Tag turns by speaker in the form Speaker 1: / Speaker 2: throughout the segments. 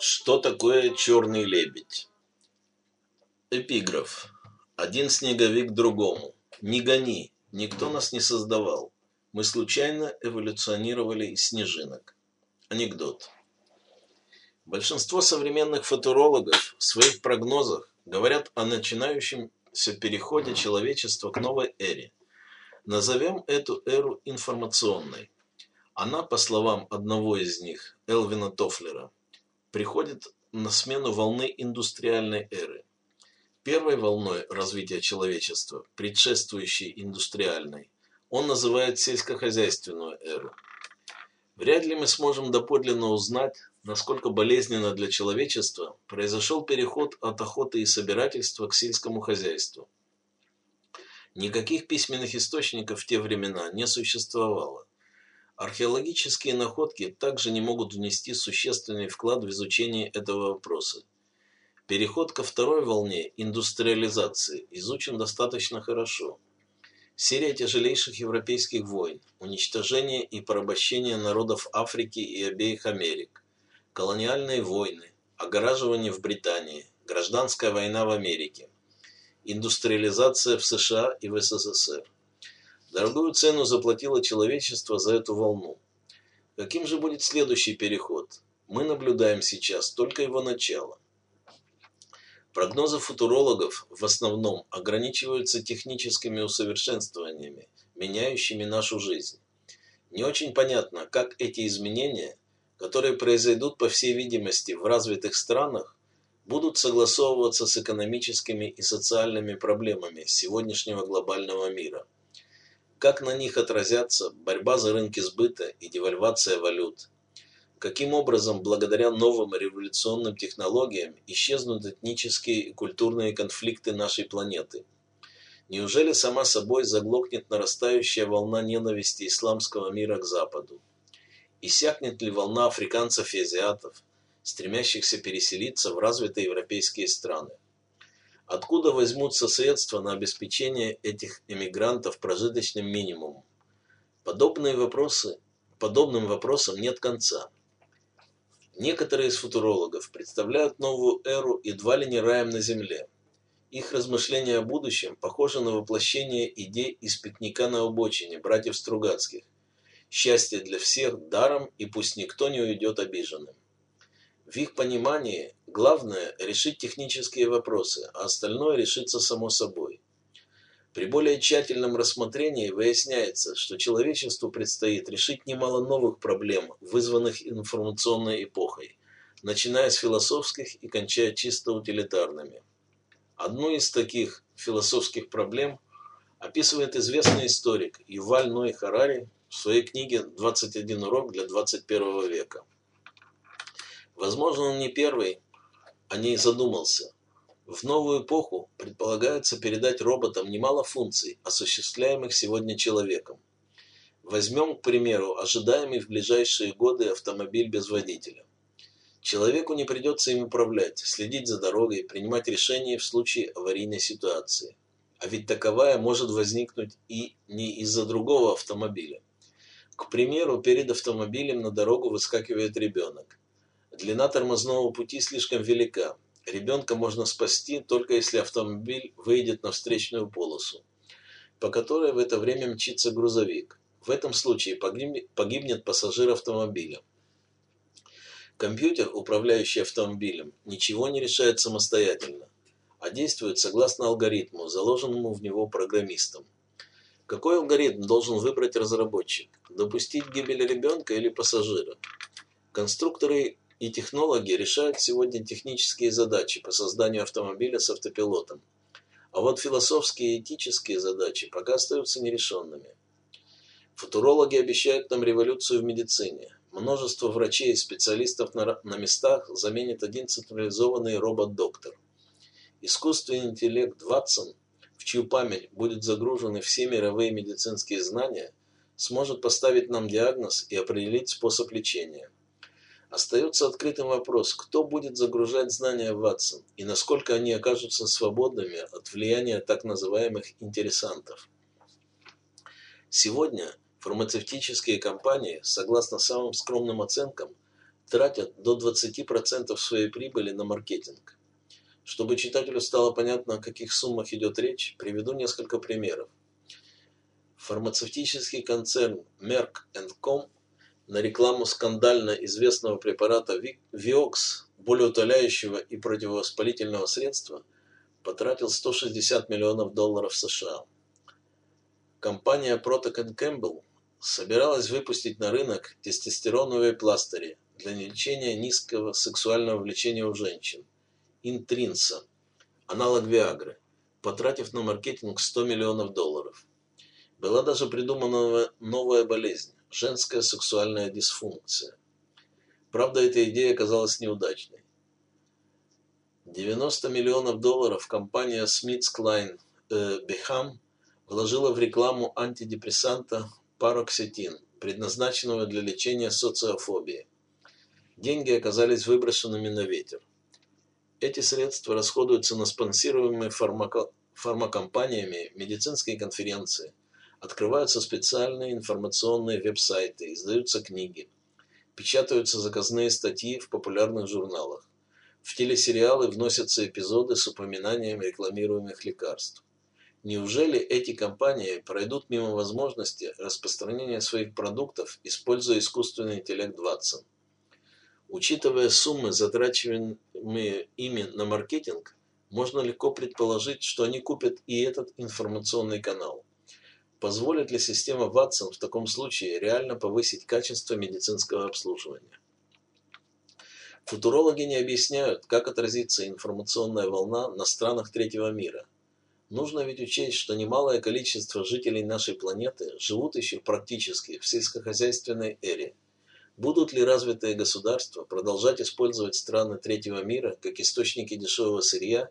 Speaker 1: Что такое черный лебедь? Эпиграф. Один снеговик другому. Не гони, никто нас не создавал. Мы случайно эволюционировали из снежинок. Анекдот. Большинство современных футурологов в своих прогнозах говорят о начинающемся переходе человечества к новой эре. Назовем эту эру информационной. Она, по словам одного из них, Элвина Тофлера, приходит на смену волны индустриальной эры. Первой волной развития человечества, предшествующей индустриальной, он называет сельскохозяйственную эру. Вряд ли мы сможем доподлинно узнать, насколько болезненно для человечества произошел переход от охоты и собирательства к сельскому хозяйству. Никаких письменных источников в те времена не существовало. Археологические находки также не могут внести существенный вклад в изучение этого вопроса. Переход ко второй волне индустриализации изучен достаточно хорошо. Серия тяжелейших европейских войн, уничтожение и порабощение народов Африки и обеих Америк, колониальные войны, огораживание в Британии, гражданская война в Америке, индустриализация в США и в СССР. Дорогую цену заплатило человечество за эту волну. Каким же будет следующий переход? Мы наблюдаем сейчас только его начало. Прогнозы футурологов в основном ограничиваются техническими усовершенствованиями, меняющими нашу жизнь. Не очень понятно, как эти изменения, которые произойдут по всей видимости в развитых странах, будут согласовываться с экономическими и социальными проблемами сегодняшнего глобального мира – как на них отразятся борьба за рынки сбыта и девальвация валют? Каким образом, благодаря новым революционным технологиям, исчезнут этнические и культурные конфликты нашей планеты? Неужели сама собой заглохнет нарастающая волна ненависти исламского мира к Западу? Иссякнет ли волна африканцев и азиатов, стремящихся переселиться в развитые европейские страны? Откуда возьмутся средства на обеспечение этих эмигрантов прожиточным минимумом? Подобные вопросы, подобным вопросам нет конца. Некоторые из футурологов представляют новую эру едва ли не раем на земле. Их размышления о будущем похожи на воплощение идей из пикника на обочине братьев Стругацких. Счастье для всех даром, и пусть никто не уйдет обиженным. В их понимании главное – решить технические вопросы, а остальное решится само собой. При более тщательном рассмотрении выясняется, что человечеству предстоит решить немало новых проблем, вызванных информационной эпохой, начиная с философских и кончая чисто утилитарными. Одну из таких философских проблем описывает известный историк Юваль Ной Харари в своей книге «21 урок для 21 века». Возможно, он не первый о ней задумался. В новую эпоху предполагается передать роботам немало функций, осуществляемых сегодня человеком. Возьмем, к примеру, ожидаемый в ближайшие годы автомобиль без водителя. Человеку не придется им управлять, следить за дорогой, принимать решения в случае аварийной ситуации. А ведь таковая может возникнуть и не из-за другого автомобиля. К примеру, перед автомобилем на дорогу выскакивает ребенок. Длина тормозного пути слишком велика. Ребенка можно спасти, только если автомобиль выйдет на встречную полосу, по которой в это время мчится грузовик. В этом случае погибнет пассажир автомобиля. Компьютер, управляющий автомобилем, ничего не решает самостоятельно, а действует согласно алгоритму, заложенному в него программистом. Какой алгоритм должен выбрать разработчик? Допустить гибель ребенка или пассажира? Конструкторы и технологи решают сегодня технические задачи по созданию автомобиля с автопилотом. А вот философские и этические задачи пока остаются нерешенными. Футурологи обещают нам революцию в медицине. Множество врачей и специалистов на, на местах заменит один централизованный робот-доктор. Искусственный интеллект Ватсон, в чью память будут загружены все мировые медицинские знания, сможет поставить нам диагноз и определить способ лечения. Остается открытым вопрос, кто будет загружать знания Ватсон и насколько они окажутся свободными от влияния так называемых интересантов. Сегодня фармацевтические компании, согласно самым скромным оценкам, тратят до 20% своей прибыли на маркетинг. Чтобы читателю стало понятно, о каких суммах идет речь, приведу несколько примеров. Фармацевтический концерн Merck Co. на рекламу скандально известного препарата Vioxx, болеутоляющего и противовоспалительного средства, потратил 160 миллионов долларов США. Компания Protocol Campbell собиралась выпустить на рынок тестостероновые пластыри для лечения низкого сексуального влечения у женщин – Интринса, аналог Виагры, потратив на маркетинг 100 миллионов долларов. Была даже придумана новая болезнь – женская сексуальная дисфункция. Правда, эта идея оказалась неудачной. 90 миллионов долларов компания SmithKline э, Beham вложила в рекламу антидепрессанта пароксетин, предназначенного для лечения социофобии. Деньги оказались выброшенными на ветер. Эти средства расходуются на спонсируемые фармако... фармакомпаниями медицинские конференции, открываются специальные информационные веб-сайты, издаются книги, печатаются заказные статьи в популярных журналах. В телесериалы вносятся эпизоды с упоминанием рекламируемых лекарств. Неужели эти компании пройдут мимо возможности распространения своих продуктов, используя искусственный интеллект Watson? Учитывая суммы, затрачиваемые ими на маркетинг, можно легко предположить, что они купят и этот информационный канал. Позволит ли система Watson в таком случае реально повысить качество медицинского обслуживания? Футурологи не объясняют, как отразится информационная волна на странах третьего мира. Нужно ведь учесть, что немалое количество жителей нашей планеты живут еще практически в сельскохозяйственной эре – Будут ли развитые государства продолжать использовать страны третьего мира как источники дешевого сырья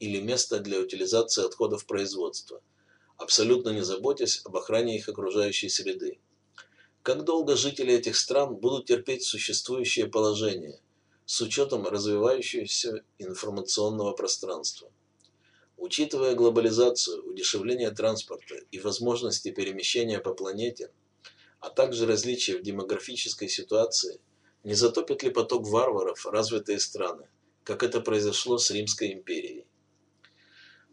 Speaker 1: или место для утилизации отходов производства, абсолютно не заботясь об охране их окружающей среды? Как долго жители этих стран будут терпеть существующее положение с учетом развивающегося информационного пространства? Учитывая глобализацию, удешевление транспорта и возможности перемещения по планете – а также различия в демографической ситуации, не затопит ли поток варваров развитые страны, как это произошло с Римской империей.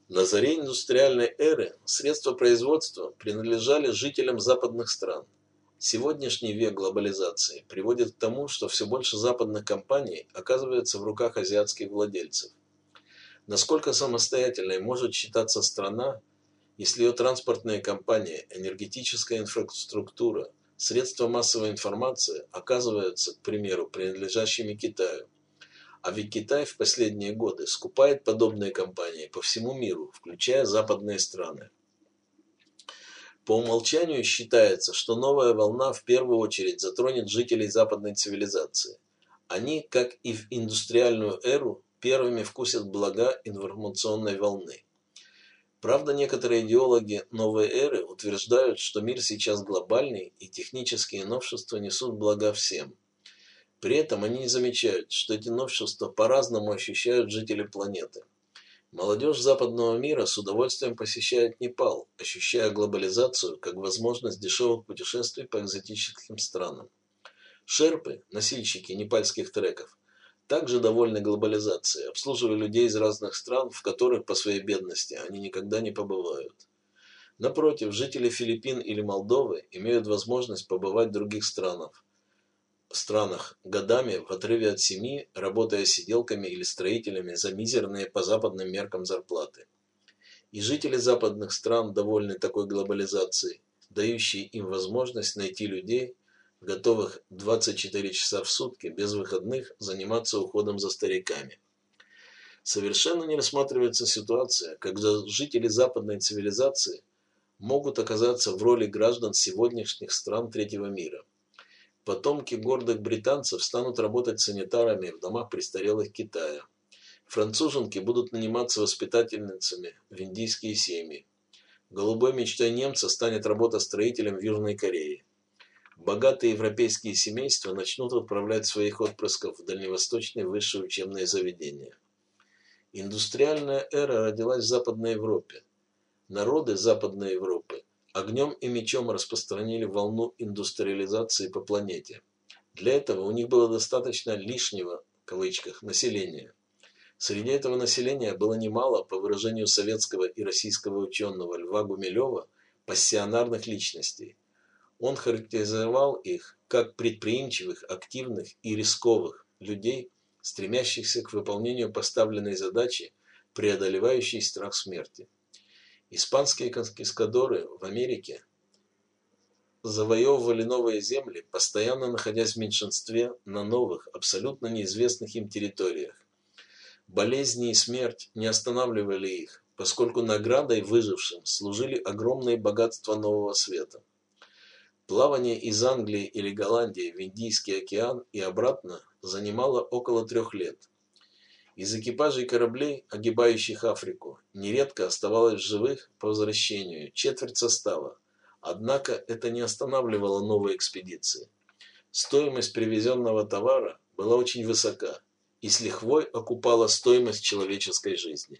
Speaker 1: На заре индустриальной эры средства производства принадлежали жителям западных стран. Сегодняшний век глобализации приводит к тому, что все больше западных компаний оказывается в руках азиатских владельцев. Насколько самостоятельной может считаться страна, если ее транспортные компании, энергетическая инфраструктура, средства массовой информации оказываются, к примеру, принадлежащими Китаю. А ведь Китай в последние годы скупает подобные компании по всему миру, включая западные страны. По умолчанию считается, что новая волна в первую очередь затронет жителей западной цивилизации. Они, как и в индустриальную эру, первыми вкусят блага информационной волны. Правда, некоторые идеологи новой эры утверждают, что мир сейчас глобальный и технические новшества несут блага всем. При этом они не замечают, что эти новшества по-разному ощущают жители планеты. Молодежь западного мира с удовольствием посещает Непал, ощущая глобализацию как возможность дешевых путешествий по экзотическим странам. Шерпы, носильщики непальских треков, также довольны глобализацией, обслуживая людей из разных стран, в которых по своей бедности они никогда не побывают. Напротив, жители Филиппин или Молдовы имеют возможность побывать в других странах, странах годами в отрыве от семьи, работая сиделками или строителями за мизерные по западным меркам зарплаты. И жители западных стран довольны такой глобализацией, дающей им возможность найти людей, готовых 24 часа в сутки, без выходных, заниматься уходом за стариками. Совершенно не рассматривается ситуация, когда жители западной цивилизации могут оказаться в роли граждан сегодняшних стран третьего мира. Потомки гордых британцев станут работать санитарами в домах престарелых Китая. Француженки будут наниматься воспитательницами в индийские семьи. Голубой мечтой немца станет работа строителем в Южной Корее богатые европейские семейства начнут отправлять своих отпрысков в дальневосточные высшие учебные заведения. Индустриальная эра родилась в Западной Европе. Народы Западной Европы огнем и мечом распространили волну индустриализации по планете. Для этого у них было достаточно «лишнего» в кавычках населения. Среди этого населения было немало, по выражению советского и российского ученого Льва Гумилева, пассионарных личностей. Он характеризовал их как предприимчивых, активных и рисковых людей, стремящихся к выполнению поставленной задачи, преодолевающей страх смерти. Испанские конкискадоры в Америке завоевывали новые земли, постоянно находясь в меньшинстве на новых, абсолютно неизвестных им территориях. Болезни и смерть не останавливали их, поскольку наградой выжившим служили огромные богатства Нового Света. Плавание из Англии или Голландии в Индийский океан и обратно занимало около трех лет. Из экипажей кораблей, огибающих Африку, нередко оставалось живых по возвращению четверть состава, однако это не останавливало новые экспедиции. Стоимость привезенного товара была очень высока и с лихвой окупала стоимость человеческой жизни.